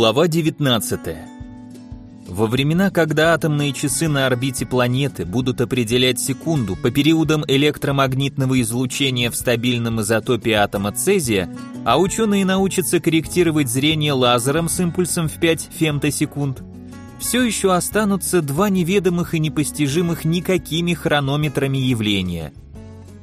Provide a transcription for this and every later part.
Глава 19. Во времена, когда атомные часы на орбите планеты будут определять секунду по периодам электромагнитного излучения в стабильном изотопе атома цезия, а ученые научатся корректировать зрение лазером с импульсом в 5 фемтосекунд, все еще останутся два неведомых и непостижимых никакими хронометрами явления.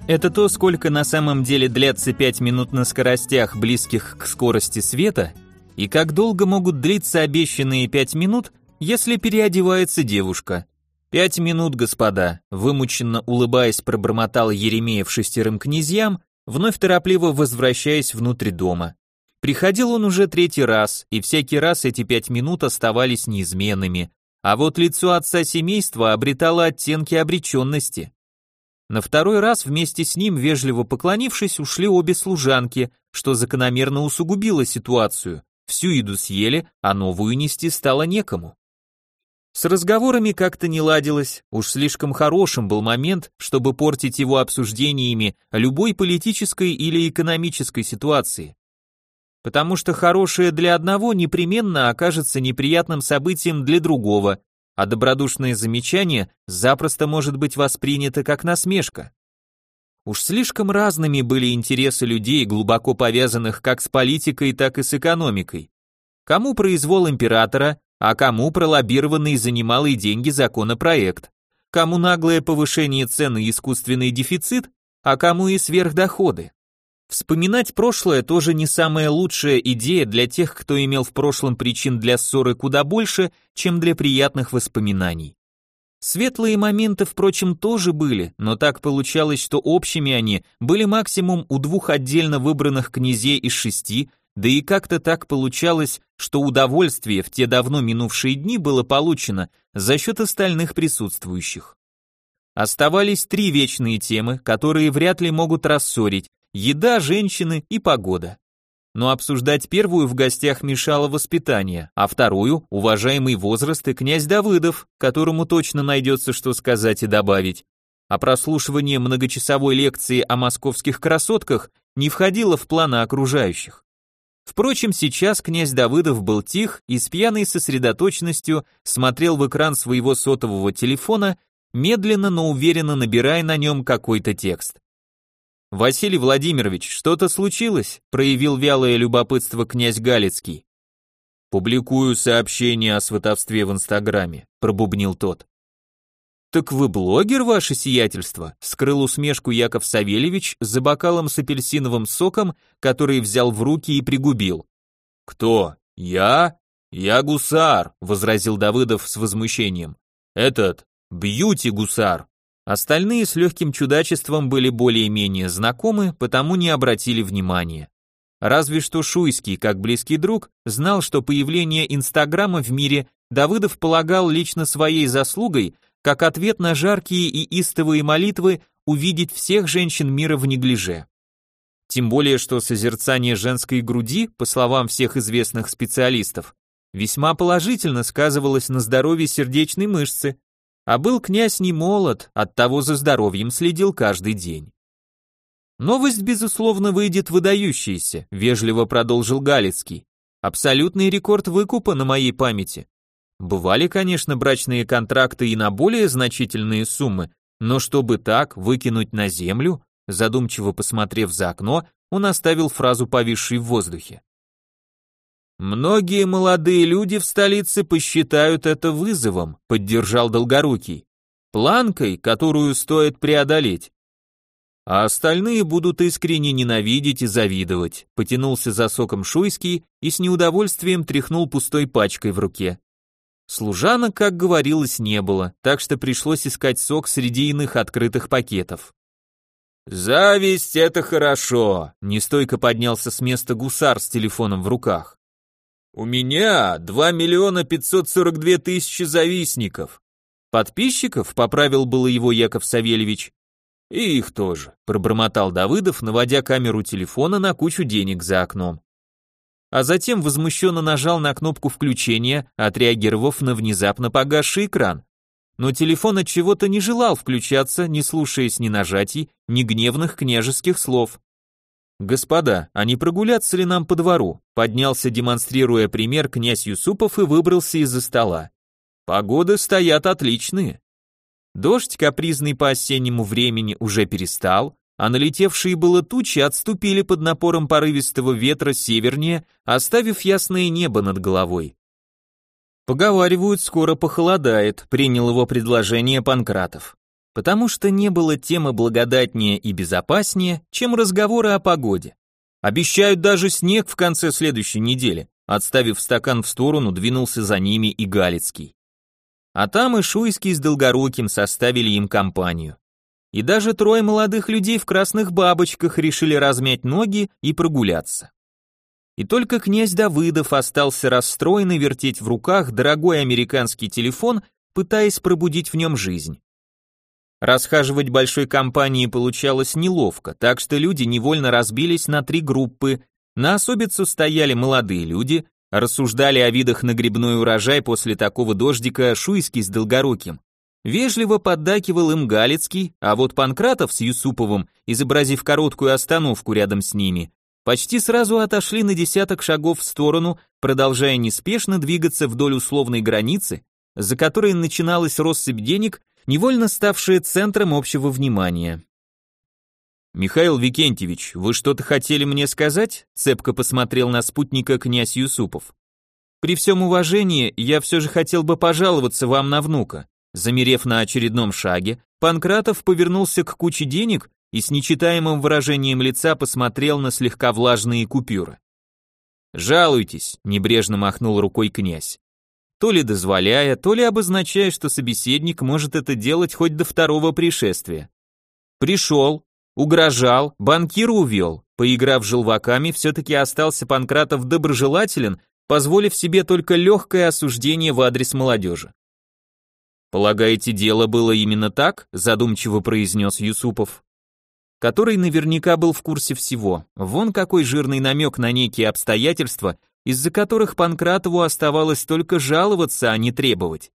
Это то, сколько на самом деле длятся 5 минут на скоростях, близких к скорости света – и как долго могут длиться обещанные пять минут, если переодевается девушка? Пять минут, господа, вымученно улыбаясь, пробормотал Еремеев шестерым князьям, вновь торопливо возвращаясь внутрь дома. Приходил он уже третий раз, и всякий раз эти пять минут оставались неизменными, а вот лицо отца семейства обретало оттенки обреченности. На второй раз вместе с ним, вежливо поклонившись, ушли обе служанки, что закономерно усугубило ситуацию. Всю еду съели, а новую нести стало некому. С разговорами как-то не ладилось, уж слишком хорошим был момент, чтобы портить его обсуждениями любой политической или экономической ситуации. Потому что хорошее для одного непременно окажется неприятным событием для другого, а добродушное замечание запросто может быть воспринято как насмешка. Уж слишком разными были интересы людей, глубоко повязанных как с политикой, так и с экономикой. Кому произвол императора, а кому пролоббированный за немалые деньги законопроект. Кому наглое повышение цен и искусственный дефицит, а кому и сверхдоходы. Вспоминать прошлое тоже не самая лучшая идея для тех, кто имел в прошлом причин для ссоры куда больше, чем для приятных воспоминаний. Светлые моменты, впрочем, тоже были, но так получалось, что общими они были максимум у двух отдельно выбранных князей из шести, да и как-то так получалось, что удовольствие в те давно минувшие дни было получено за счет остальных присутствующих. Оставались три вечные темы, которые вряд ли могут рассорить – еда, женщины и погода но обсуждать первую в гостях мешало воспитание, а вторую – уважаемый возраст и князь Давыдов, которому точно найдется что сказать и добавить. А прослушивание многочасовой лекции о московских красотках не входило в планы окружающих. Впрочем, сейчас князь Давыдов был тих и с пьяной сосредоточенностью смотрел в экран своего сотового телефона, медленно, но уверенно набирая на нем какой-то текст. «Василий Владимирович, что-то случилось?» – проявил вялое любопытство князь Галицкий. «Публикую сообщение о сватовстве в Инстаграме», – пробубнил тот. «Так вы блогер, ваше сиятельство?» – скрыл усмешку Яков Савельевич за бокалом с апельсиновым соком, который взял в руки и пригубил. «Кто? Я? Я гусар», – возразил Давыдов с возмущением. «Этот, бьюти-гусар». Остальные с легким чудачеством были более-менее знакомы, потому не обратили внимания. Разве что Шуйский, как близкий друг, знал, что появление Инстаграма в мире Давыдов полагал лично своей заслугой, как ответ на жаркие и истовые молитвы увидеть всех женщин мира в неглиже. Тем более, что созерцание женской груди, по словам всех известных специалистов, весьма положительно сказывалось на здоровье сердечной мышцы, а был князь не молод, оттого за здоровьем следил каждый день. Новость, безусловно, выйдет выдающаяся, вежливо продолжил Галицкий. Абсолютный рекорд выкупа на моей памяти. Бывали, конечно, брачные контракты и на более значительные суммы, но чтобы так выкинуть на землю, задумчиво посмотрев за окно, он оставил фразу повисшей в воздухе. Многие молодые люди в столице посчитают это вызовом, поддержал Долгорукий. Планкой, которую стоит преодолеть. А остальные будут искренне ненавидеть и завидовать, потянулся за соком Шуйский и с неудовольствием тряхнул пустой пачкой в руке. Служанок, как говорилось, не было, так что пришлось искать сок среди иных открытых пакетов. «Зависть — это хорошо», — нестойко поднялся с места гусар с телефоном в руках. У меня 2 миллиона 542 тысячи завистников. Подписчиков, поправил было его Яков Савельевич. И их тоже, пробормотал Давыдов, наводя камеру телефона на кучу денег за окном. А затем возмущенно нажал на кнопку включения, отреагировав на внезапно погасший экран. Но телефон от чего-то не желал включаться, не слушаясь ни нажатий, ни гневных княжеских слов. «Господа, а не прогуляться ли нам по двору?» Поднялся, демонстрируя пример, князь Юсупов и выбрался из-за стола. «Погоды стоят отличные». Дождь, капризный по осеннему времени, уже перестал, а налетевшие было тучи отступили под напором порывистого ветра севернее, оставив ясное небо над головой. Поговаривают, скоро похолодает, принял его предложение Панкратов. Потому что не было темы благодатнее и безопаснее, чем разговоры о погоде. Обещают даже снег в конце следующей недели. Отставив стакан в сторону, двинулся за ними и Галицкий. А там и Шуйский с Долгоруким составили им компанию. И даже трое молодых людей в красных бабочках решили размять ноги и прогуляться. И только князь Давыдов остался расстроенный вертеть в руках дорогой американский телефон, пытаясь пробудить в нем жизнь. Расхаживать большой компанией получалось неловко, так что люди невольно разбились на три группы. На особицу стояли молодые люди, рассуждали о видах на грибной урожай после такого дождика Шуйский с Долгоруким. Вежливо поддакивал им Галицкий, а вот Панкратов с Юсуповым, изобразив короткую остановку рядом с ними, почти сразу отошли на десяток шагов в сторону, продолжая неспешно двигаться вдоль условной границы, за которой начиналась россыпь денег, невольно ставшая центром общего внимания. «Михаил Викентьевич, вы что-то хотели мне сказать?» цепко посмотрел на спутника князь Юсупов. «При всем уважении, я все же хотел бы пожаловаться вам на внука. Замерев на очередном шаге, Панкратов повернулся к куче денег и с нечитаемым выражением лица посмотрел на слегка влажные купюры. «Жалуйтесь», — небрежно махнул рукой князь. То ли дозволяя, то ли обозначая, что собеседник может это делать хоть до второго пришествия. Пришел, угрожал, банкира увел, поиграв желваками, все-таки остался Панкратов доброжелателен, позволив себе только легкое осуждение в адрес молодежи. «Полагаете, дело было именно так?» задумчиво произнес Юсупов, который наверняка был в курсе всего. Вон какой жирный намек на некие обстоятельства, из-за которых Панкратову оставалось только жаловаться, а не требовать.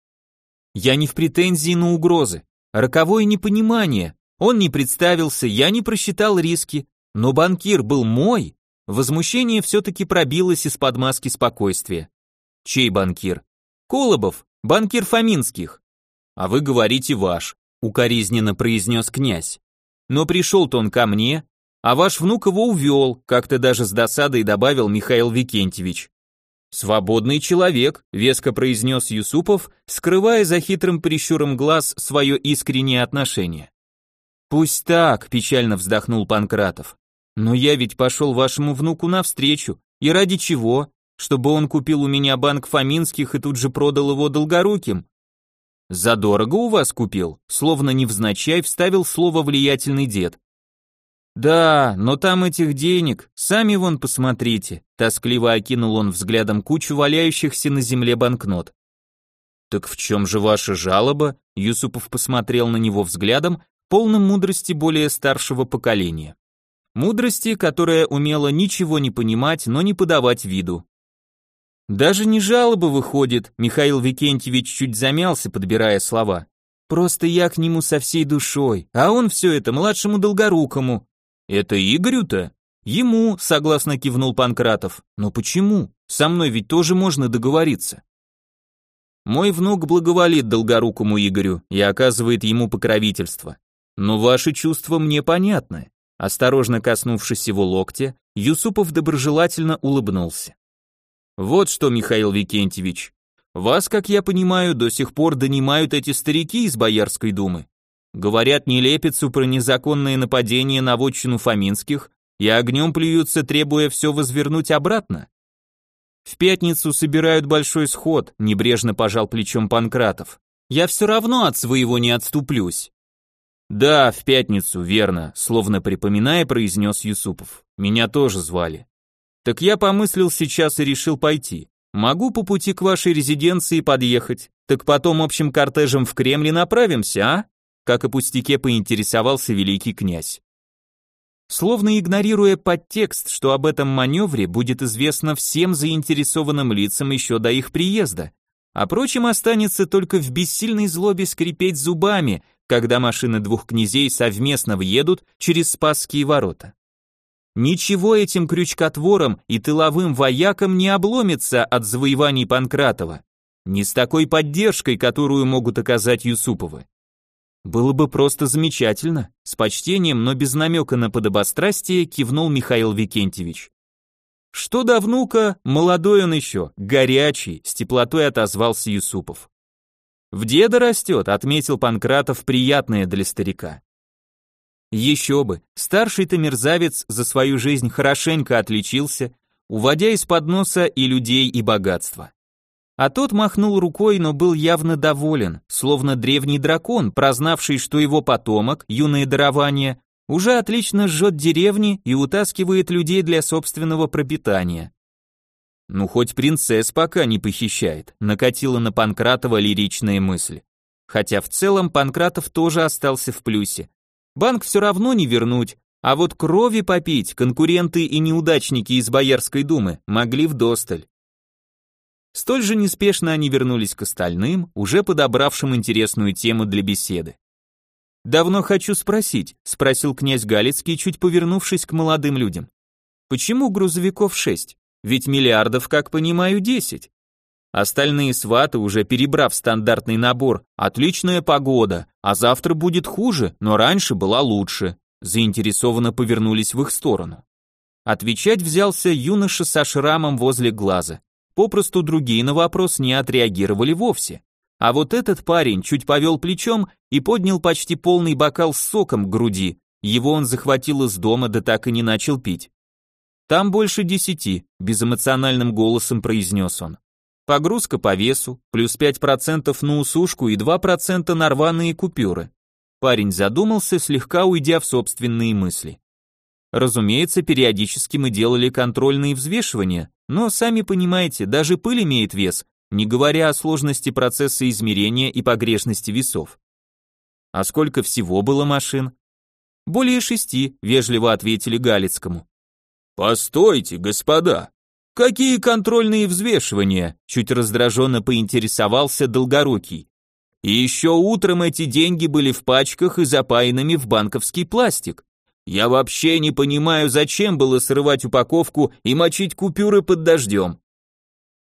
Я не в претензии на угрозы, роковое непонимание. Он не представился, я не просчитал риски, но банкир был мой. Возмущение все-таки пробилось из-под маски спокойствия. Чей банкир? Колобов, банкир Фоминских а вы говорите ваш», — укоризненно произнес князь. «Но пришел-то он ко мне, а ваш внук его увел», как-то даже с досадой добавил Михаил Викентьевич. «Свободный человек», — веско произнес Юсупов, скрывая за хитрым прищуром глаз свое искреннее отношение. «Пусть так», — печально вздохнул Панкратов. «Но я ведь пошел вашему внуку навстречу, и ради чего? Чтобы он купил у меня банк Фоминских и тут же продал его долгоруким? «Задорого у вас купил?» Словно невзначай вставил слово влиятельный дед. «Да, но там этих денег, сами вон посмотрите», тоскливо окинул он взглядом кучу валяющихся на земле банкнот. «Так в чем же ваша жалоба?» Юсупов посмотрел на него взглядом, полным мудрости более старшего поколения. Мудрости, которая умела ничего не понимать, но не подавать виду. Даже не жалоба выходит, Михаил Викентьевич чуть замялся, подбирая слова. Просто я к нему со всей душой, а он все это младшему Долгорукому. Это Игорю-то? Ему, согласно кивнул Панкратов. Но почему? Со мной ведь тоже можно договориться. Мой внук благоволит Долгорукому Игорю и оказывает ему покровительство. Но ваши чувства мне понятны. Осторожно коснувшись его локтя, Юсупов доброжелательно улыбнулся. Вот что, Михаил Викентьевич, вас, как я понимаю, до сих пор донимают эти старики из Боярской думы. Говорят нелепицу про незаконное нападение на вотчину Фоминских и огнем плюются, требуя все возвернуть обратно. В пятницу собирают большой сход, небрежно пожал плечом Панкратов. Я все равно от своего не отступлюсь. Да, в пятницу, верно, словно припоминая, произнес Юсупов. Меня тоже звали. Так я помыслил сейчас и решил пойти. Могу по пути к вашей резиденции подъехать, так потом общим кортежем в Кремль направимся, а? Как о пустяке поинтересовался великий князь. Словно игнорируя подтекст, что об этом маневре будет известно всем заинтересованным лицам еще до их приезда, а прочим останется только в бессильной злобе скрипеть зубами, когда машины двух князей совместно въедут через Спасские ворота. Ничего этим крючкотворам и тыловым воякам не обломится от завоеваний Панкратова. Не с такой поддержкой, которую могут оказать Юсуповы. Было бы просто замечательно, с почтением, но без намека на подобострастие кивнул Михаил Викентьевич. Что до внука, молодой он еще, горячий, с теплотой отозвался Юсупов. В деда растет, отметил Панкратов, приятное для старика. Еще бы, старший-то мерзавец за свою жизнь хорошенько отличился, уводя из-под носа и людей, и богатство. А тот махнул рукой, но был явно доволен, словно древний дракон, прознавший, что его потомок, юное дарование, уже отлично жжет деревни и утаскивает людей для собственного пропитания. Ну хоть принцесс пока не похищает, накатила на Панкратова лиричная мысль. Хотя в целом Панкратов тоже остался в плюсе. Банк все равно не вернуть, а вот крови попить конкуренты и неудачники из Боярской думы могли вдосталь. Столь же неспешно они вернулись к остальным, уже подобравшим интересную тему для беседы. «Давно хочу спросить», — спросил князь Галицкий, чуть повернувшись к молодым людям. «Почему грузовиков шесть? Ведь миллиардов, как понимаю, десять. Остальные сваты, уже перебрав стандартный набор, отличная погода, а завтра будет хуже, но раньше была лучше, заинтересованно повернулись в их сторону. Отвечать взялся юноша со шрамом возле глаза. Попросту другие на вопрос не отреагировали вовсе. А вот этот парень чуть повел плечом и поднял почти полный бокал с соком к груди. Его он захватил из дома, да так и не начал пить. «Там больше десяти», — безэмоциональным голосом произнес он. Погрузка по весу, плюс 5% на усушку и 2% на рваные купюры. Парень задумался, слегка уйдя в собственные мысли. Разумеется, периодически мы делали контрольные взвешивания, но, сами понимаете, даже пыль имеет вес, не говоря о сложности процесса измерения и погрешности весов. А сколько всего было машин? Более шести, вежливо ответили Галицкому. Постойте, господа, какие контрольные взвешивания? Чуть раздраженно поинтересовался Долгорукий. И еще утром эти деньги были в пачках и запаянными в банковский пластик. Я вообще не понимаю, зачем было срывать упаковку и мочить купюры под дождем.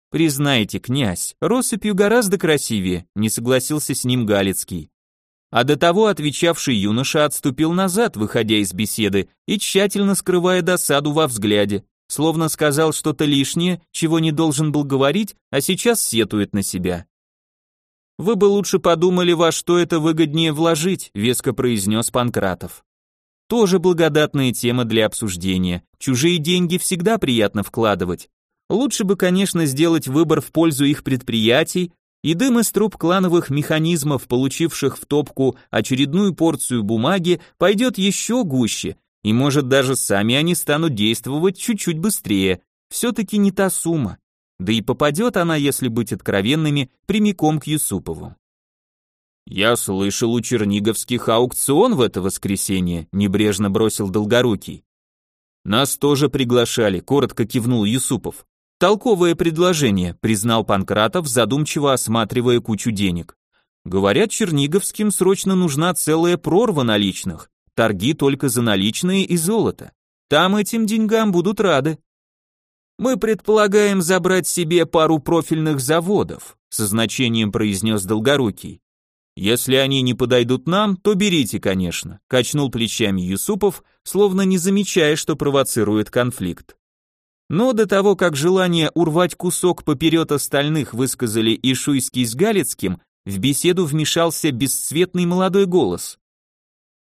Признайте, князь, россыпью гораздо красивее, не согласился с ним Галицкий. А до того отвечавший юноша отступил назад, выходя из беседы и тщательно скрывая досаду во взгляде, словно сказал что-то лишнее, чего не должен был говорить, а сейчас сетует на себя. Вы бы лучше подумали, во что это выгоднее вложить, веско произнес Панкратов. Тоже благодатная тема для обсуждения. Чужие деньги всегда приятно вкладывать. Лучше бы, конечно, сделать выбор в пользу их предприятий, и дым из труб клановых механизмов, получивших в топку очередную порцию бумаги, пойдет еще гуще, и может даже сами они станут действовать чуть-чуть быстрее. Все-таки не та сумма. Да и попадет она, если быть откровенными, прямиком к Юсупову. «Я слышал, у черниговских аукцион в это воскресенье», небрежно бросил Долгорукий. «Нас тоже приглашали», коротко кивнул Юсупов. «Толковое предложение», признал Панкратов, задумчиво осматривая кучу денег. «Говорят, черниговским срочно нужна целая прорва наличных, торги только за наличные и золото. Там этим деньгам будут рады». «Мы предполагаем забрать себе пару профильных заводов», со значением произнес Долгорукий. Если они не подойдут нам, то берите, конечно, качнул плечами Юсупов, словно не замечая, что провоцирует конфликт. Но до того, как желание урвать кусок поперед остальных высказали и Шуйский с Галицким, в беседу вмешался бесцветный молодой голос.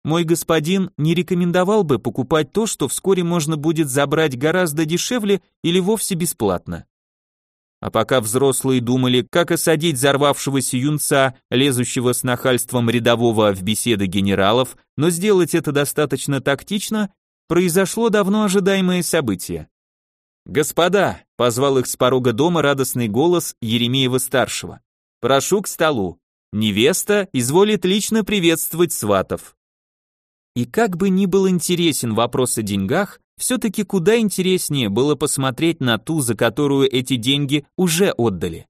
Мой господин не рекомендовал бы покупать то, что вскоре можно будет забрать гораздо дешевле или вовсе бесплатно. А пока взрослые думали, как осадить взорвавшегося юнца, лезущего с нахальством рядового в беседы генералов, но сделать это достаточно тактично, произошло давно ожидаемое событие. «Господа!» — позвал их с порога дома радостный голос Еремеева-старшего. «Прошу к столу. Невеста изволит лично приветствовать сватов». И как бы ни был интересен вопрос о деньгах, все-таки куда интереснее было посмотреть на ту, за которую эти деньги уже отдали.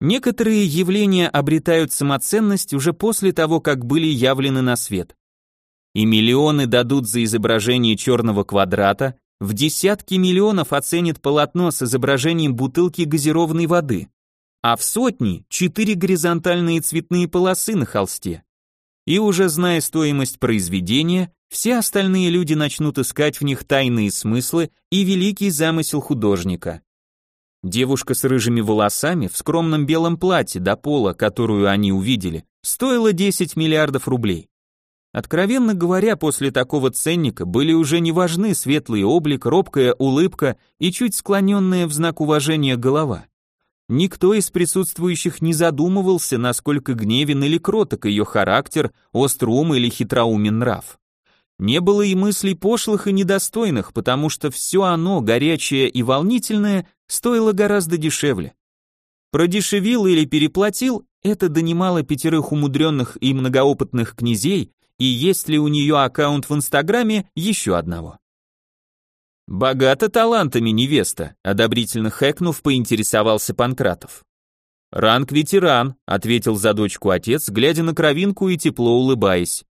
Некоторые явления обретают самоценность уже после того, как были явлены на свет. И миллионы дадут за изображение черного квадрата, в десятки миллионов оценит полотно с изображением бутылки газированной воды, а в сотни – четыре горизонтальные цветные полосы на холсте. И уже зная стоимость произведения, все остальные люди начнут искать в них тайные смыслы и великий замысел художника. Девушка с рыжими волосами в скромном белом платье до пола, которую они увидели, стоила 10 миллиардов рублей. Откровенно говоря, после такого ценника были уже не важны светлый облик, робкая улыбка и чуть склоненная в знак уважения голова. Никто из присутствующих не задумывался, насколько гневен или кроток ее характер, остроум или хитроумен нрав. Не было и мыслей пошлых и недостойных, потому что все оно, горячее и волнительное, стоило гораздо дешевле. Продешевил или переплатил, это донимало пятерых умудренных и многоопытных князей, и есть ли у нее аккаунт в Инстаграме, еще одного. «Богата талантами невеста», одобрительно хэкнув, поинтересовался Панкратов. «Ранг ветеран», ответил за дочку отец, глядя на кровинку и тепло улыбаясь.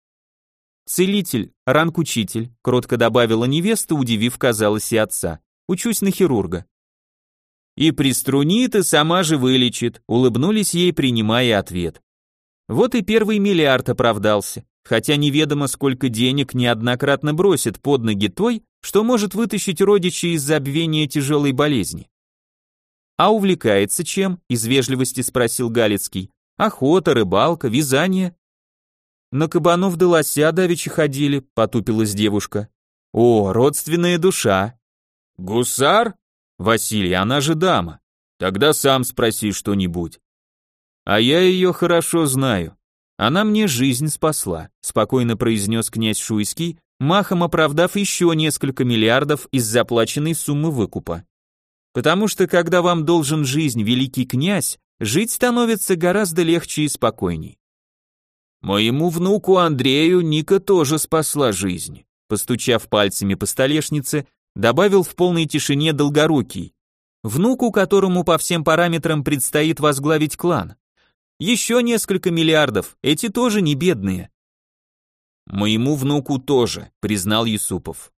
«Целитель, ранг учитель», кротко добавила невеста, удивив, казалось, и отца. «Учусь на хирурга». «И приструнит, и сама же вылечит», улыбнулись ей, принимая ответ. Вот и первый миллиард оправдался хотя неведомо сколько денег неоднократно бросит под ноги той, что может вытащить родичей из забвения тяжелой болезни. А увлекается чем? из вежливости спросил Галицкий. Охота, рыбалка, вязание. На кабанов да лося давеча ходили, потупилась девушка. О, родственная душа. Гусар? Василий, она же дама. Тогда сам спроси что-нибудь. А я ее хорошо знаю. Она мне жизнь спасла, спокойно произнес князь Шуйский, махом оправдав еще несколько миллиардов из заплаченной суммы выкупа. Потому что когда вам должен жизнь великий князь, жить становится гораздо легче и спокойней. Моему внуку Андрею Ника тоже спасла жизнь, постучав пальцами по столешнице, добавил в полной тишине Долгорукий, внуку, которому по всем параметрам предстоит возглавить клан. Еще несколько миллиардов, эти тоже не бедные. Моему внуку тоже, признал Юсупов.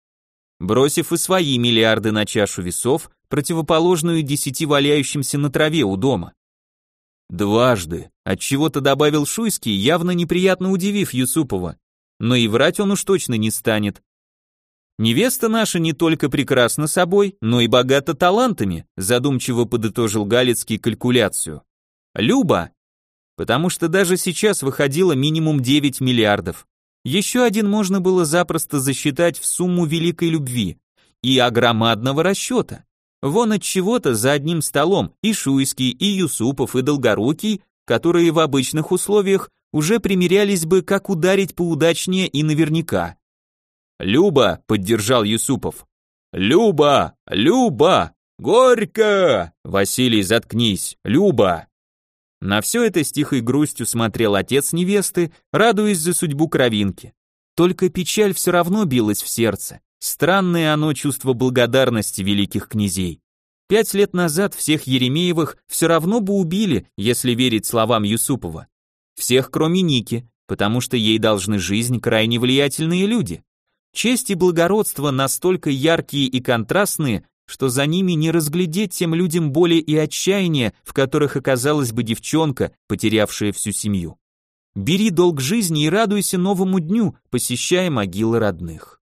Бросив и свои миллиарды на чашу весов, противоположную десяти валяющимся на траве у дома. Дважды, от чего-то добавил Шуйский, явно неприятно удивив Юсупова. Но и врать он уж точно не станет. Невеста наша не только прекрасна собой, но и богата талантами, задумчиво подытожил Галицкий калькуляцию. Люба, потому что даже сейчас выходило минимум 9 миллиардов. Еще один можно было запросто засчитать в сумму великой любви и огромадного расчета. Вон от чего-то за одним столом и Шуйский, и Юсупов, и Долгорукий, которые в обычных условиях уже примерялись бы, как ударить поудачнее и наверняка. «Люба!» — поддержал Юсупов. «Люба! Люба! Горько!» «Василий, заткнись! Люба!» На все это с тихой грустью смотрел отец невесты, радуясь за судьбу кровинки. Только печаль все равно билась в сердце. Странное оно чувство благодарности великих князей. Пять лет назад всех Еремеевых все равно бы убили, если верить словам Юсупова. Всех, кроме Ники, потому что ей должны жизнь крайне влиятельные люди. Честь и благородство настолько яркие и контрастные, что за ними не разглядеть тем людям боли и отчаяния, в которых оказалась бы девчонка, потерявшая всю семью. Бери долг жизни и радуйся новому дню, посещая могилы родных.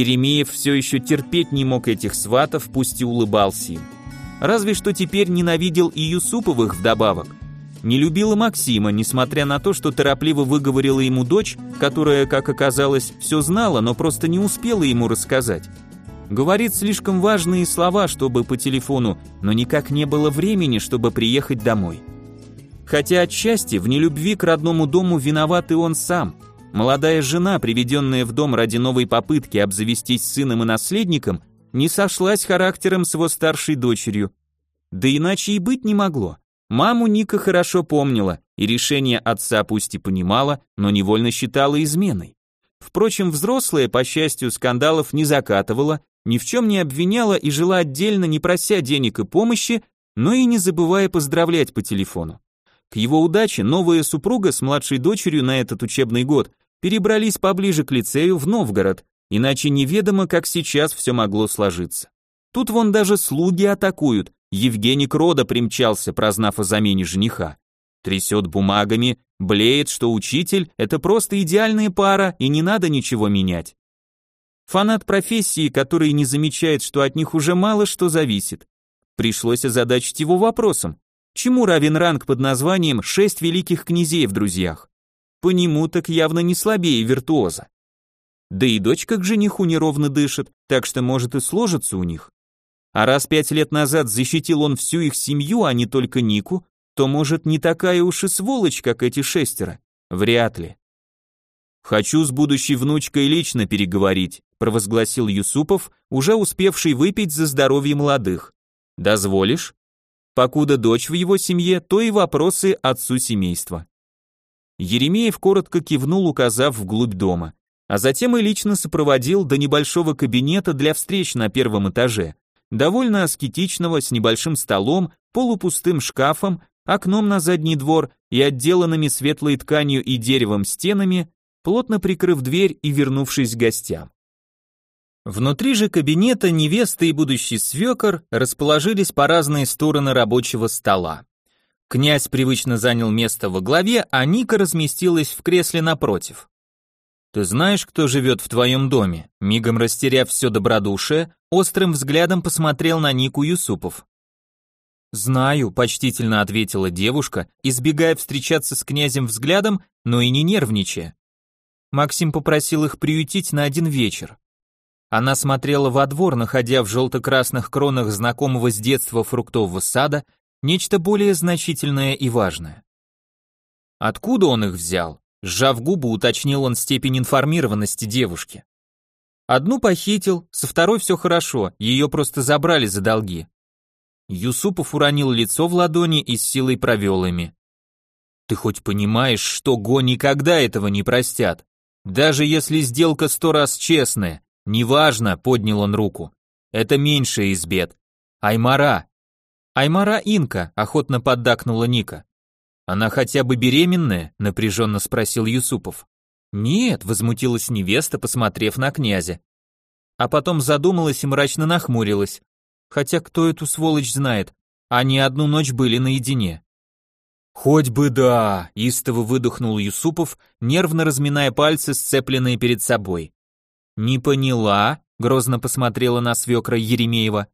Еремеев все еще терпеть не мог этих сватов, пусть и улыбался им. Разве что теперь ненавидел и Юсуповых вдобавок. Не любила Максима, несмотря на то, что торопливо выговорила ему дочь, которая, как оказалось, все знала, но просто не успела ему рассказать. Говорит слишком важные слова, чтобы по телефону, но никак не было времени, чтобы приехать домой. Хотя отчасти в нелюбви к родному дому виноват и он сам – Молодая жена, приведенная в дом ради новой попытки обзавестись сыном и наследником, не сошлась характером с его старшей дочерью. Да иначе и быть не могло. Маму Ника хорошо помнила, и решение отца пусть и понимала, но невольно считала изменой. Впрочем, взрослая, по счастью, скандалов не закатывала ни в чем не обвиняла и жила отдельно, не прося денег и помощи, но и не забывая поздравлять по телефону. К его удаче новая супруга с младшей дочерью на этот учебный год перебрались поближе к лицею в Новгород, иначе неведомо, как сейчас все могло сложиться. Тут вон даже слуги атакуют, Евгений Крода примчался, прознав о замене жениха. Трясет бумагами, блеет, что учитель – это просто идеальная пара и не надо ничего менять. Фанат профессии, который не замечает, что от них уже мало что зависит. Пришлось озадачить его вопросом. Чему равен ранг под названием «Шесть великих князей в друзьях»? По нему так явно не слабее виртуоза. Да и дочка к жениху неровно дышит, так что может и сложится у них. А раз пять лет назад защитил он всю их семью, а не только Нику, то, может, не такая уж и сволочь, как эти шестеро? Вряд ли. «Хочу с будущей внучкой лично переговорить», провозгласил Юсупов, уже успевший выпить за здоровье молодых. «Дозволишь?» Покуда дочь в его семье, то и вопросы отцу семейства. Еремеев коротко кивнул, указав вглубь дома, а затем и лично сопроводил до небольшого кабинета для встреч на первом этаже, довольно аскетичного, с небольшим столом, полупустым шкафом, окном на задний двор и отделанными светлой тканью и деревом стенами, плотно прикрыв дверь и вернувшись к гостям. Внутри же кабинета невеста и будущий свекор расположились по разные стороны рабочего стола. Князь привычно занял место во главе, а Ника разместилась в кресле напротив. «Ты знаешь, кто живет в твоем доме?» Мигом растеряв все добродушие, острым взглядом посмотрел на Нику Юсупов. «Знаю», — почтительно ответила девушка, избегая встречаться с князем взглядом, но и не нервничая. Максим попросил их приютить на один вечер. Она смотрела во двор, находя в желто-красных кронах знакомого с детства фруктового сада нечто более значительное и важное. Откуда он их взял? Сжав губы, уточнил он степень информированности девушки. Одну похитил, со второй все хорошо, ее просто забрали за долги. Юсупов уронил лицо в ладони и с силой провел ими. Ты хоть понимаешь, что Го никогда этого не простят? Даже если сделка сто раз честная, неважно, поднял он руку. Это меньшая из бед. Аймара. Аймара Инка, охотно поддакнула Ника. Она хотя бы беременная? напряженно спросил Юсупов. Нет, возмутилась невеста, посмотрев на князя. А потом задумалась и мрачно нахмурилась. Хотя кто эту сволочь знает? Они одну ночь были наедине. «Хоть бы да!» – истово выдохнул Юсупов, нервно разминая пальцы, сцепленные перед собой. «Не поняла?» – грозно посмотрела на свекра Еремеева.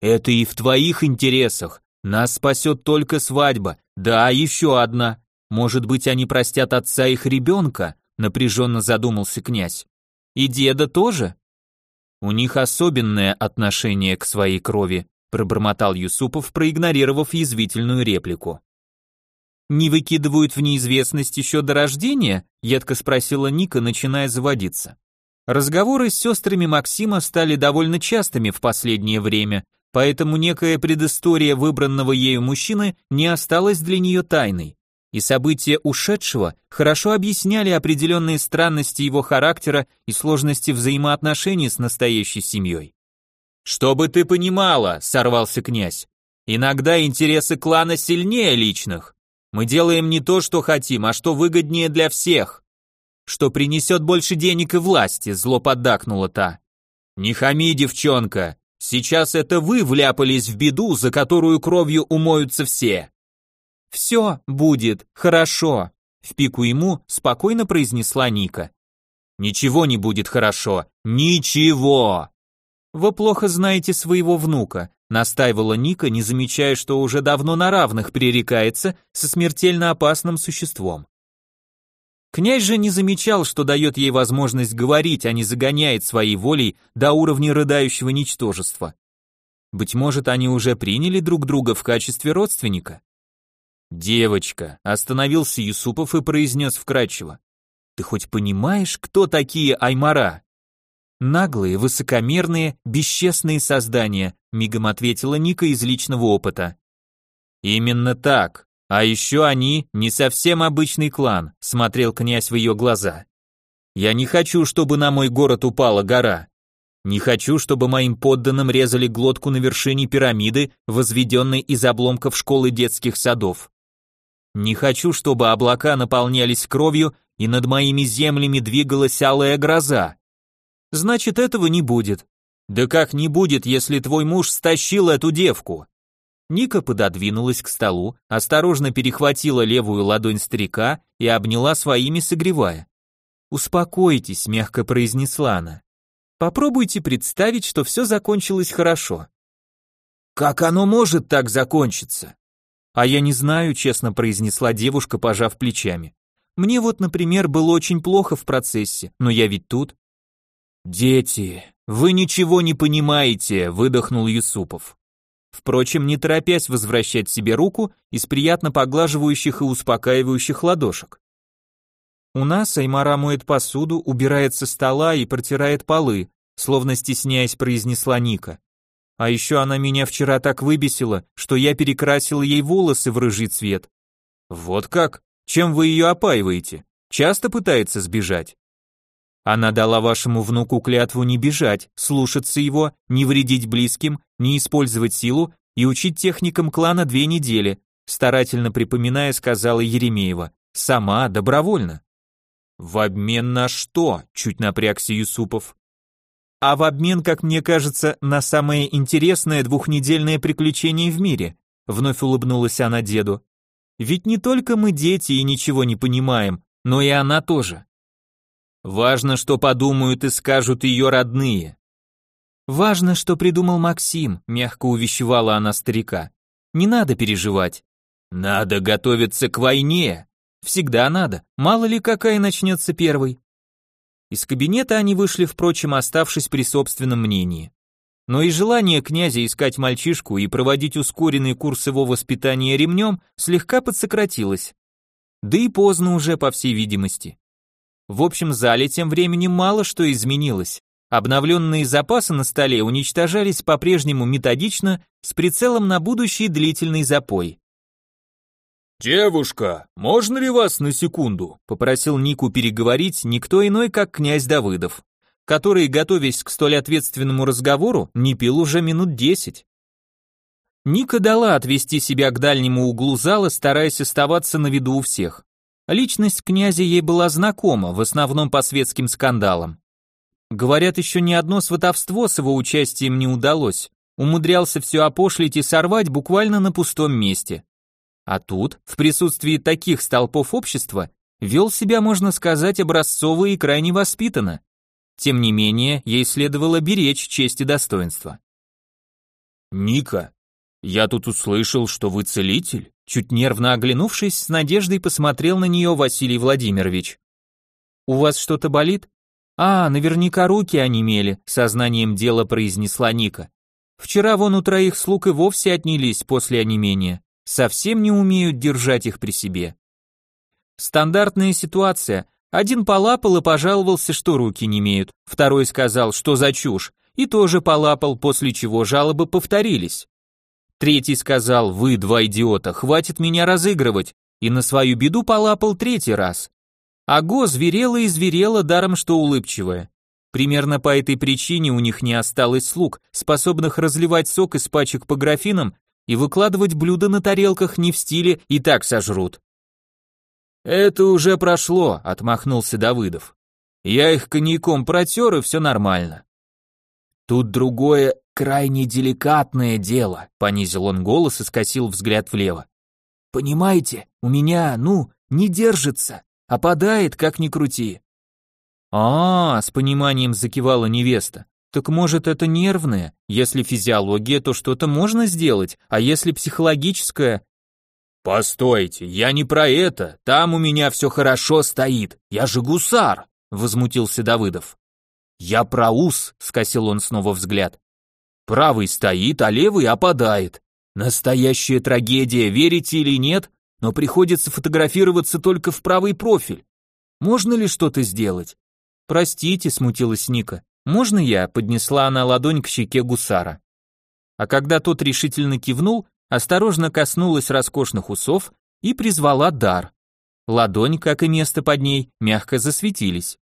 «Это и в твоих интересах. Нас спасет только свадьба. Да, еще одна. Может быть, они простят отца их ребенка?» – напряженно задумался князь. «И деда тоже?» «У них особенное отношение к своей крови», – пробормотал Юсупов, проигнорировав язвительную реплику. «Не выкидывают в неизвестность еще до рождения?» — едко спросила Ника, начиная заводиться. Разговоры с сестрами Максима стали довольно частыми в последнее время, поэтому некая предыстория выбранного ею мужчины не осталась для нее тайной. И события ушедшего хорошо объясняли определенные странности его характера и сложности взаимоотношений с настоящей семьей. «Чтобы ты понимала», — сорвался князь, — «иногда интересы клана сильнее личных. Мы делаем не то, что хотим, а что выгоднее для всех. Что принесет больше денег и власти, зло поддакнула та. Не хами, девчонка. Сейчас это вы вляпались в беду, за которую кровью умоются все. Все будет хорошо, в пику ему спокойно произнесла Ника. Ничего не будет хорошо. Ничего. Вы плохо знаете своего внука настаивала Ника, не замечая, что уже давно на равных пререкается со смертельно опасным существом. Князь же не замечал, что дает ей возможность говорить, а не загоняет своей волей до уровня рыдающего ничтожества. Быть может, они уже приняли друг друга в качестве родственника? «Девочка», — остановился Юсупов и произнес вкратчиво, «ты хоть понимаешь, кто такие Аймара?» Наглые, высокомерные, бесчестные создания, мигом ответила Ника из личного опыта. Именно так. А еще они не совсем обычный клан, смотрел князь в ее глаза. Я не хочу, чтобы на мой город упала гора. Не хочу, чтобы моим подданным резали глотку на вершине пирамиды, возведенной из обломков школы детских садов. Не хочу, чтобы облака наполнялись кровью и над моими землями двигалась алая гроза. Значит, этого не будет. Да как не будет, если твой муж стащил эту девку? Ника пододвинулась к столу, осторожно перехватила левую ладонь старика и обняла своими, согревая. «Успокойтесь», — мягко произнесла она. Попробуйте представить, что все закончилось хорошо. Как оно может так закончиться? А я не знаю, честно произнесла девушка, пожав плечами. Мне вот, например, было очень плохо в процессе, но я ведь тут. Дети, вы ничего не понимаете, выдохнул Юсупов. Впрочем, не торопясь возвращать себе руку из приятно поглаживающих и успокаивающих ладошек. У нас Аймара моет посуду, убирает со стола и протирает полы, словно стесняясь произнесла Ника. А еще она меня вчера так выбесила, что я перекрасил ей волосы в рыжий цвет. Вот как? Чем вы ее опаиваете? Часто пытается сбежать? Она дала вашему внуку клятву не бежать, слушаться его, не вредить близким, не использовать силу и учить техникам клана две недели, старательно припоминая, сказала Еремеева. Сама, добровольно. В обмен на что? Чуть напрягся Юсупов. А в обмен, как мне кажется, на самое интересное двухнедельное приключение в мире, вновь улыбнулась она деду. Ведь не только мы дети и ничего не понимаем, но и она тоже. Важно, что подумают и скажут ее родные. Важно, что придумал Максим, мягко увещевала она старика. Не надо переживать. Надо готовиться к войне, Всегда надо, мало ли какая начнется первой. Из кабинета они вышли, впрочем, оставшись при собственном мнении. Но и желание князя искать мальчишку и проводить ускоренный курс его воспитания ремнем слегка подсократилось. Да и поздно уже, по всей видимости. В общем зале тем временем мало что изменилось. Обновленные запасы на столе уничтожались по-прежнему методично, с прицелом на будущий длительный запой. «Девушка, можно ли вас на секунду?» — попросил Нику переговорить никто иной, как князь Давыдов, который, готовясь к столь ответственному разговору, не пил уже минут десять. Ника дала отвести себя к дальнему углу зала, стараясь оставаться на виду у всех. Личность князя ей была знакома, в основном по светским скандалам. Говорят, еще ни одно сватовство с его участием не удалось. Умудрялся все опошлить и сорвать буквально на пустом месте. А тут, в присутствии таких столпов общества, вел себя, можно сказать, образцово и крайне воспитанно. Тем не менее, ей следовало беречь честь и достоинство. «Ника, я тут услышал, что вы целитель?» Чуть нервно оглянувшись, с надеждой посмотрел на нее Василий Владимирович. «У вас что-то болит?» «А, наверняка руки онемели», — сознанием дела произнесла Ника. «Вчера вон у троих слуг и вовсе отнялись после онемения совсем не умеют держать их при себе. Стандартная ситуация. Один полапал и пожаловался, что руки не имеют, второй сказал, что за чушь, и тоже полапал, после чего жалобы повторились. Третий сказал, вы, два идиота, хватит меня разыгрывать, и на свою беду полапал третий раз. А Го зверела и зверела, даром что улыбчивая. Примерно по этой причине у них не осталось слуг, способных разливать сок из пачек по графинам и выкладывать блюда на тарелках не в стиле «и так сожрут». «Это уже прошло», — отмахнулся Давыдов. «Я их коньяком протер, и все нормально». «Тут другое, крайне деликатное дело», — понизил он голос и скосил взгляд влево. «Понимаете, у меня, ну, не держится, опадает, как ни крути». «А, -а, -а с пониманием закивала невеста. Так может это нервное? Если физиология, то что-то можно сделать, а если психологическое? Постойте, я не про это. Там у меня все хорошо стоит. Я же гусар, возмутился Давыдов. Я про ус, скосил он снова взгляд. Правый стоит, а левый опадает. Настоящая трагедия, верите или нет, но приходится фотографироваться только в правый профиль. Можно ли что-то сделать? Простите, смутилась Ника. «Можно я?» — поднесла она ладонь к щеке гусара. А когда тот решительно кивнул, осторожно коснулась роскошных усов и призвала дар. Ладонь, как и место под ней, мягко засветились.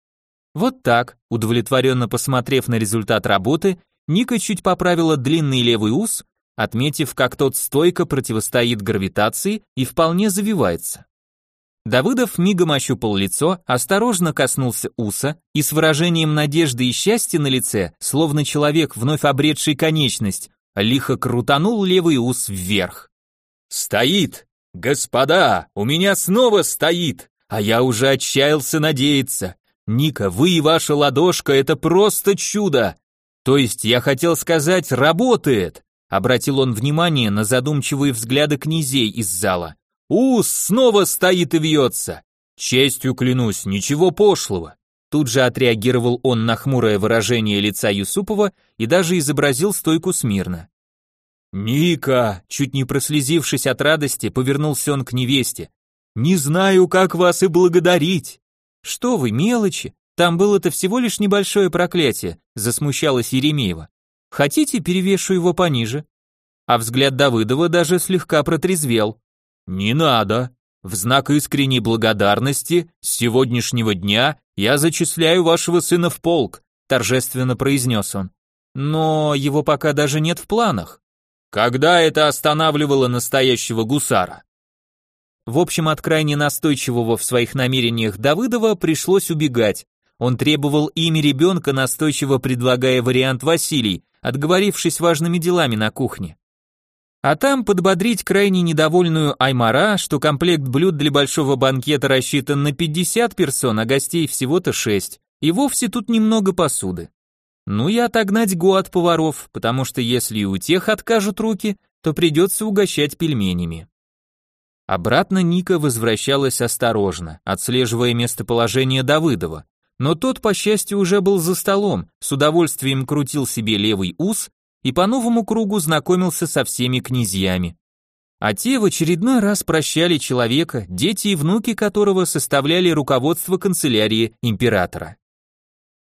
Вот так, удовлетворенно посмотрев на результат работы, Ника чуть поправила длинный левый ус, отметив, как тот стойко противостоит гравитации и вполне завивается. Давыдов мигом ощупал лицо, осторожно коснулся уса и с выражением надежды и счастья на лице, словно человек, вновь обретший конечность, лихо крутанул левый ус вверх. «Стоит! Господа, у меня снова стоит! А я уже отчаялся надеяться! Ника, вы и ваша ладошка — это просто чудо! То есть я хотел сказать, работает!» Обратил он внимание на задумчивые взгляды князей из зала. «Ус снова стоит и вьется! Честью клянусь, ничего пошлого!» Тут же отреагировал он на хмурое выражение лица Юсупова и даже изобразил стойку смирно. «Ника!» — чуть не прослезившись от радости, повернулся он к невесте. «Не знаю, как вас и благодарить!» «Что вы, мелочи! Там было-то всего лишь небольшое проклятие», — засмущалась Еремеева. «Хотите, перевешу его пониже?» А взгляд Давыдова даже слегка протрезвел. «Не надо. В знак искренней благодарности с сегодняшнего дня я зачисляю вашего сына в полк», — торжественно произнес он. «Но его пока даже нет в планах». Когда это останавливало настоящего гусара? В общем, от крайне настойчивого в своих намерениях Давыдова пришлось убегать. Он требовал имя ребенка, настойчиво предлагая вариант Василий, отговорившись важными делами на кухне. А там подбодрить крайне недовольную Аймара, что комплект блюд для большого банкета рассчитан на 50 персон, а гостей всего-то 6, и вовсе тут немного посуды. Ну и отогнать Го от поваров, потому что если и у тех откажут руки, то придется угощать пельменями. Обратно Ника возвращалась осторожно, отслеживая местоположение Давыдова, но тот, по счастью, уже был за столом, с удовольствием крутил себе левый ус и по новому кругу знакомился со всеми князьями. А те в очередной раз прощали человека, дети и внуки которого составляли руководство канцелярии императора.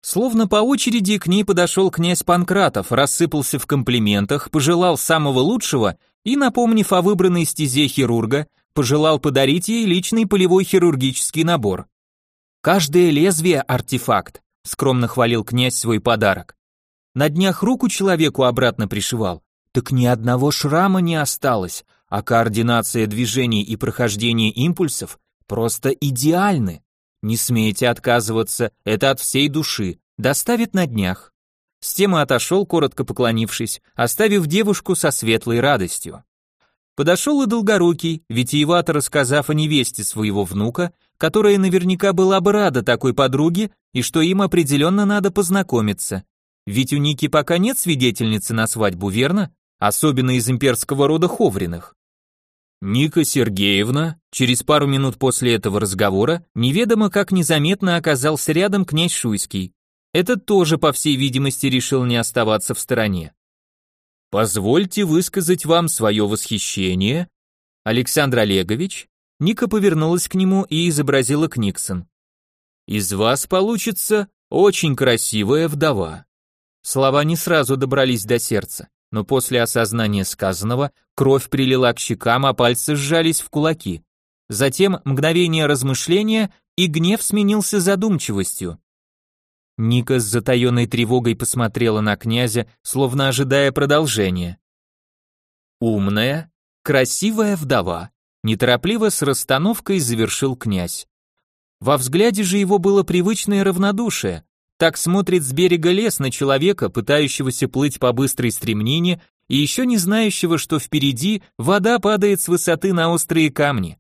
Словно по очереди к ней подошел князь Панкратов, рассыпался в комплиментах, пожелал самого лучшего и, напомнив о выбранной стезе хирурга, пожелал подарить ей личный полевой хирургический набор. «Каждое лезвие – артефакт», – скромно хвалил князь свой подарок. На днях руку человеку обратно пришивал, так ни одного шрама не осталось, а координация движений и прохождение импульсов просто идеальны. Не смейте отказываться, это от всей души, доставит на днях. С темы отошел, коротко поклонившись, оставив девушку со светлой радостью. Подошел и Долгорукий, витиевато рассказав о невесте своего внука, которая наверняка была бы рада такой подруге и что им определенно надо познакомиться. Ведь у Ники пока нет свидетельницы на свадьбу, верно? Особенно из имперского рода Ховриных. Ника Сергеевна, через пару минут после этого разговора, неведомо как незаметно оказался рядом князь Шуйский. Этот тоже, по всей видимости, решил не оставаться в стороне. «Позвольте высказать вам свое восхищение». Александр Олегович, Ника повернулась к нему и изобразила Книксон. «Из вас получится очень красивая вдова». Слова не сразу добрались до сердца но после осознания сказанного кровь прилила к щекам, а пальцы сжались в кулаки. Затем мгновение размышления, и гнев сменился задумчивостью. Ника с затаенной тревогой посмотрела на князя, словно ожидая продолжения. «Умная, красивая вдова», неторопливо с расстановкой завершил князь. Во взгляде же его было привычное равнодушие, так смотрит с берега лес на человека, пытающегося плыть по быстрой стремнине и еще не знающего, что впереди вода падает с высоты на острые камни.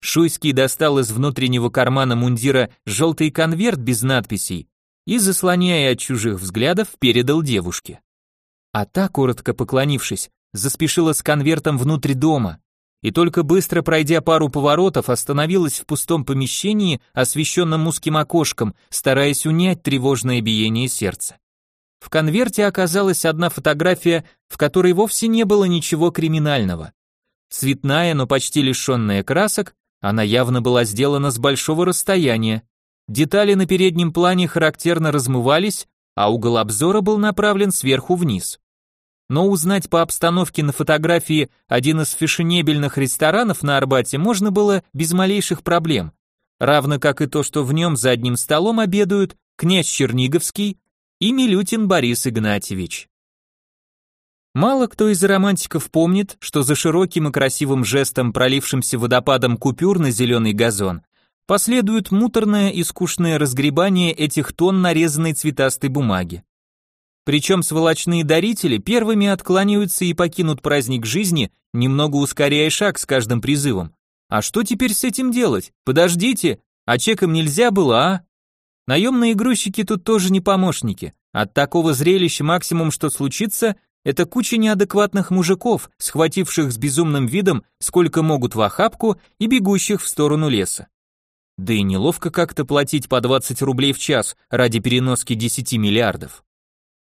Шуйский достал из внутреннего кармана мундира желтый конверт без надписей и, заслоняя от чужих взглядов, передал девушке. А та, коротко поклонившись, заспешила с конвертом внутрь дома, и только быстро пройдя пару поворотов, остановилась в пустом помещении, освещенном узким окошком, стараясь унять тревожное биение сердца. В конверте оказалась одна фотография, в которой вовсе не было ничего криминального. Цветная, но почти лишенная красок, она явно была сделана с большого расстояния. Детали на переднем плане характерно размывались, а угол обзора был направлен сверху вниз но узнать по обстановке на фотографии один из фешенебельных ресторанов на Арбате можно было без малейших проблем, равно как и то, что в нем за одним столом обедают князь Черниговский и Милютин Борис Игнатьевич. Мало кто из романтиков помнит, что за широким и красивым жестом, пролившимся водопадом купюр на зеленый газон, последует муторное и скучное разгребание этих тонн нарезанной цветастой бумаги. Причем сволочные дарители первыми откланяются и покинут праздник жизни, немного ускоряя шаг с каждым призывом. А что теперь с этим делать? Подождите, а чеком нельзя было, а? Наемные грузчики тут тоже не помощники. От такого зрелища максимум, что случится, это куча неадекватных мужиков, схвативших с безумным видом, сколько могут в охапку, и бегущих в сторону леса. Да и неловко как-то платить по 20 рублей в час ради переноски 10 миллиардов.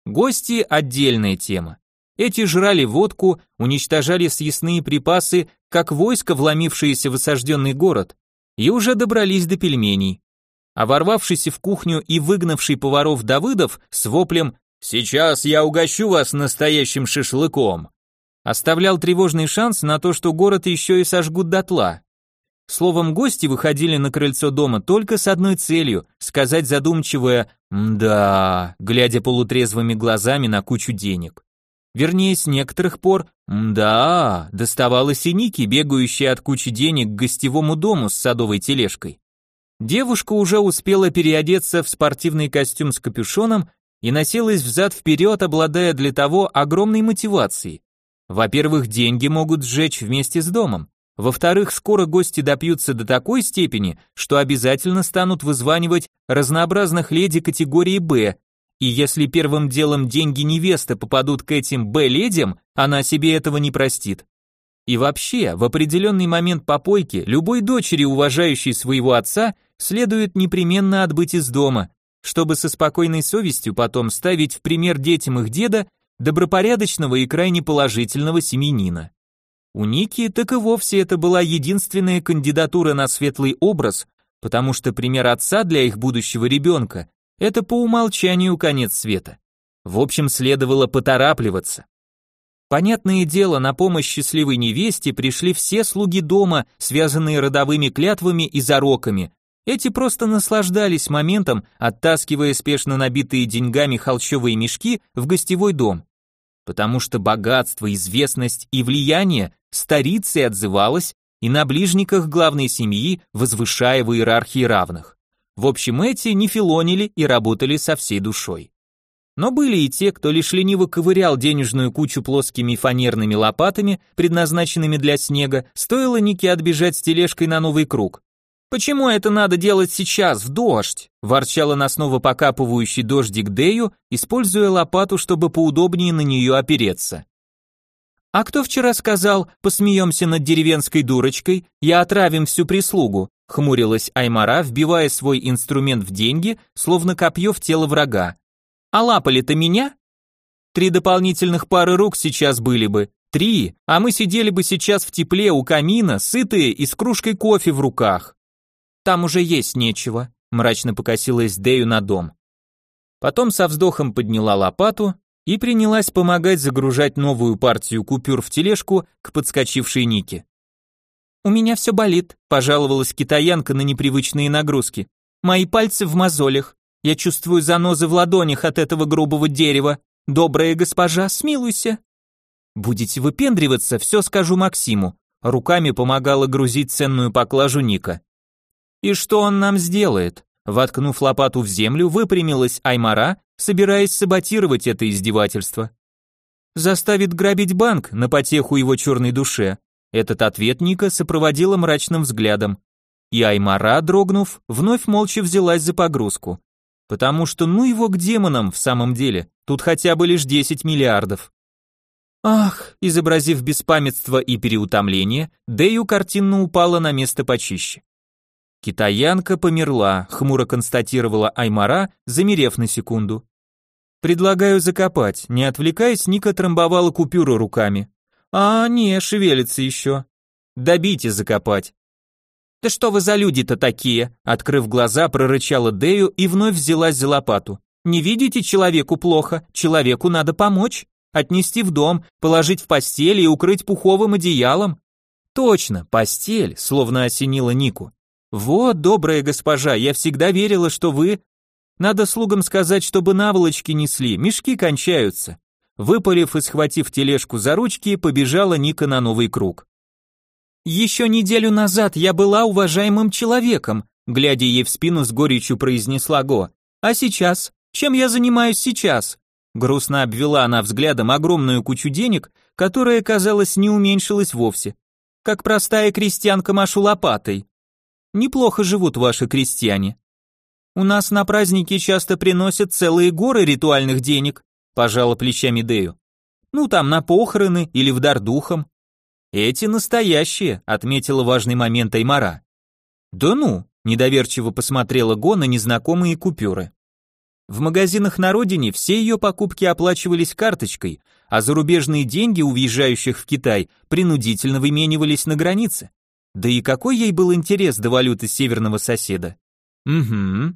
Гости – отдельная тема. Эти жрали водку, уничтожали съестные припасы, как войско, вломившееся в осажденный город, и уже добрались до пельменей. А ворвавшийся в кухню и выгнавший поваров Давыдов с воплем «Сейчас я угощу вас настоящим шашлыком!» оставлял тревожный шанс на то, что город еще и сожгут дотла. Словом, гости выходили на крыльцо дома только с одной целью – сказать задумчивое «мда», глядя полутрезвыми глазами на кучу денег. Вернее, с некоторых пор «мда» доставалось и Нике, бегающей от кучи денег к гостевому дому с садовой тележкой. Девушка уже успела переодеться в спортивный костюм с капюшоном и носилась взад-вперед, обладая для того огромной мотивацией. Во-первых, деньги могут сжечь вместе с домом. Во-вторых, скоро гости допьются до такой степени, что обязательно станут вызванивать разнообразных леди категории «Б», и если первым делом деньги невесты попадут к этим «Б-ледям», она себе этого не простит. И вообще, в определенный момент попойки любой дочери, уважающей своего отца, следует непременно отбыть из дома, чтобы со спокойной совестью потом ставить в пример детям их деда добропорядочного и крайне положительного семьянина. У Ники так и вовсе это была единственная кандидатура на светлый образ, потому что пример отца для их будущего ребенка – это по умолчанию конец света. В общем, следовало поторапливаться. Понятное дело, на помощь счастливой невесте пришли все слуги дома, связанные родовыми клятвами и зароками. Эти просто наслаждались моментом, оттаскивая спешно набитые деньгами холщовые мешки в гостевой дом. Потому что богатство, известность и влияние старицей отзывалась и на ближниках главной семьи, возвышая в иерархии равных. В общем, эти не филонили и работали со всей душой. Но были и те, кто лишь лениво ковырял денежную кучу плоскими фанерными лопатами, предназначенными для снега, стоило Нике отбежать с тележкой на новый круг. «Почему это надо делать сейчас, в дождь?» ворчала на снова покапывающий дождик Дею, используя лопату, чтобы поудобнее на нее опереться. А кто вчера сказал, посмеемся над деревенской дурочкой, я отравим всю прислугу? Хмурилась Аймара, вбивая свой инструмент в деньги, словно копье в тело врага. А лапали-то меня? Три дополнительных пары рук сейчас были бы. Три, а мы сидели бы сейчас в тепле у камина, сытые и с кружкой кофе в руках. Там уже есть нечего, мрачно покосилась Дею на дом. Потом со вздохом подняла лопату и принялась помогать загружать новую партию купюр в тележку к подскочившей Нике. «У меня все болит», – пожаловалась китаянка на непривычные нагрузки. «Мои пальцы в мозолях. Я чувствую занозы в ладонях от этого грубого дерева. Добрая госпожа, смилуйся». «Будете выпендриваться, все скажу Максиму», – руками помогала грузить ценную поклажу Ника. «И что он нам сделает?» Воткнув лопату в землю, выпрямилась Аймара, собираясь саботировать это издевательство. Заставит грабить банк на потеху его черной душе. Этот ответ Ника сопроводила мрачным взглядом. И Аймара, дрогнув, вновь молча взялась за погрузку. Потому что ну его к демонам в самом деле, тут хотя бы лишь 10 миллиардов. Ах, изобразив беспамятство и переутомление, Дэю картинно упала на место почище. Китаянка померла, хмуро констатировала Аймара, замерев на секунду. Предлагаю закопать, не отвлекаясь, Ника трамбовала купюру руками. А, не, шевелится еще. Добить и закопать. Да что вы за люди-то такие? Открыв глаза, прорычала Дею и вновь взялась за лопату. Не видите, человеку плохо, человеку надо помочь. Отнести в дом, положить в постель и укрыть пуховым одеялом. Точно, постель, словно осенила Нику. «Вот, добрая госпожа, я всегда верила, что вы...» Надо слугам сказать, чтобы наволочки несли, мешки кончаются. Выпалив и схватив тележку за ручки, побежала Ника на новый круг. Еще неделю назад я была уважаемым человеком, глядя ей в спину с горечью произнесла Го. А сейчас? Чем я занимаюсь сейчас? Грустно обвела она взглядом огромную кучу денег, которая, казалось, не уменьшилась вовсе. Как простая крестьянка машу лопатой. Неплохо живут ваши крестьяне. У нас на праздники часто приносят целые горы ритуальных денег, пожала плечами Дею. Ну там на похороны или в дар духом. Эти настоящие, отметила важный момент Аймара. Да ну, недоверчиво посмотрела Го на незнакомые купюры. В магазинах на родине все ее покупки оплачивались карточкой, а зарубежные деньги у въезжающих в Китай принудительно выменивались на границе. Да и какой ей был интерес до валюты северного соседа? Угу.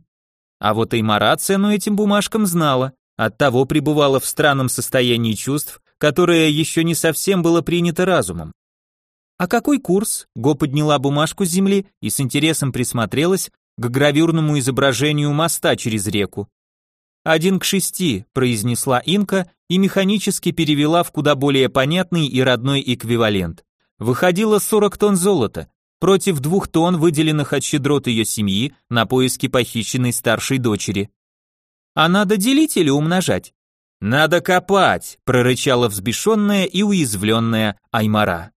А вот Эймара цену этим бумажкам знала, оттого пребывала в странном состоянии чувств, которое еще не совсем было принято разумом. «А какой курс?» Го подняла бумажку с земли и с интересом присмотрелась к гравюрному изображению моста через реку. «Один к шести», — произнесла Инка и механически перевела в куда более понятный и родной эквивалент. Выходило 40 тонн золота, против двух тонн, выделенных от щедрот ее семьи на поиски похищенной старшей дочери. А надо делить или умножать? Надо копать, прорычала взбешенная и уязвленная Аймара.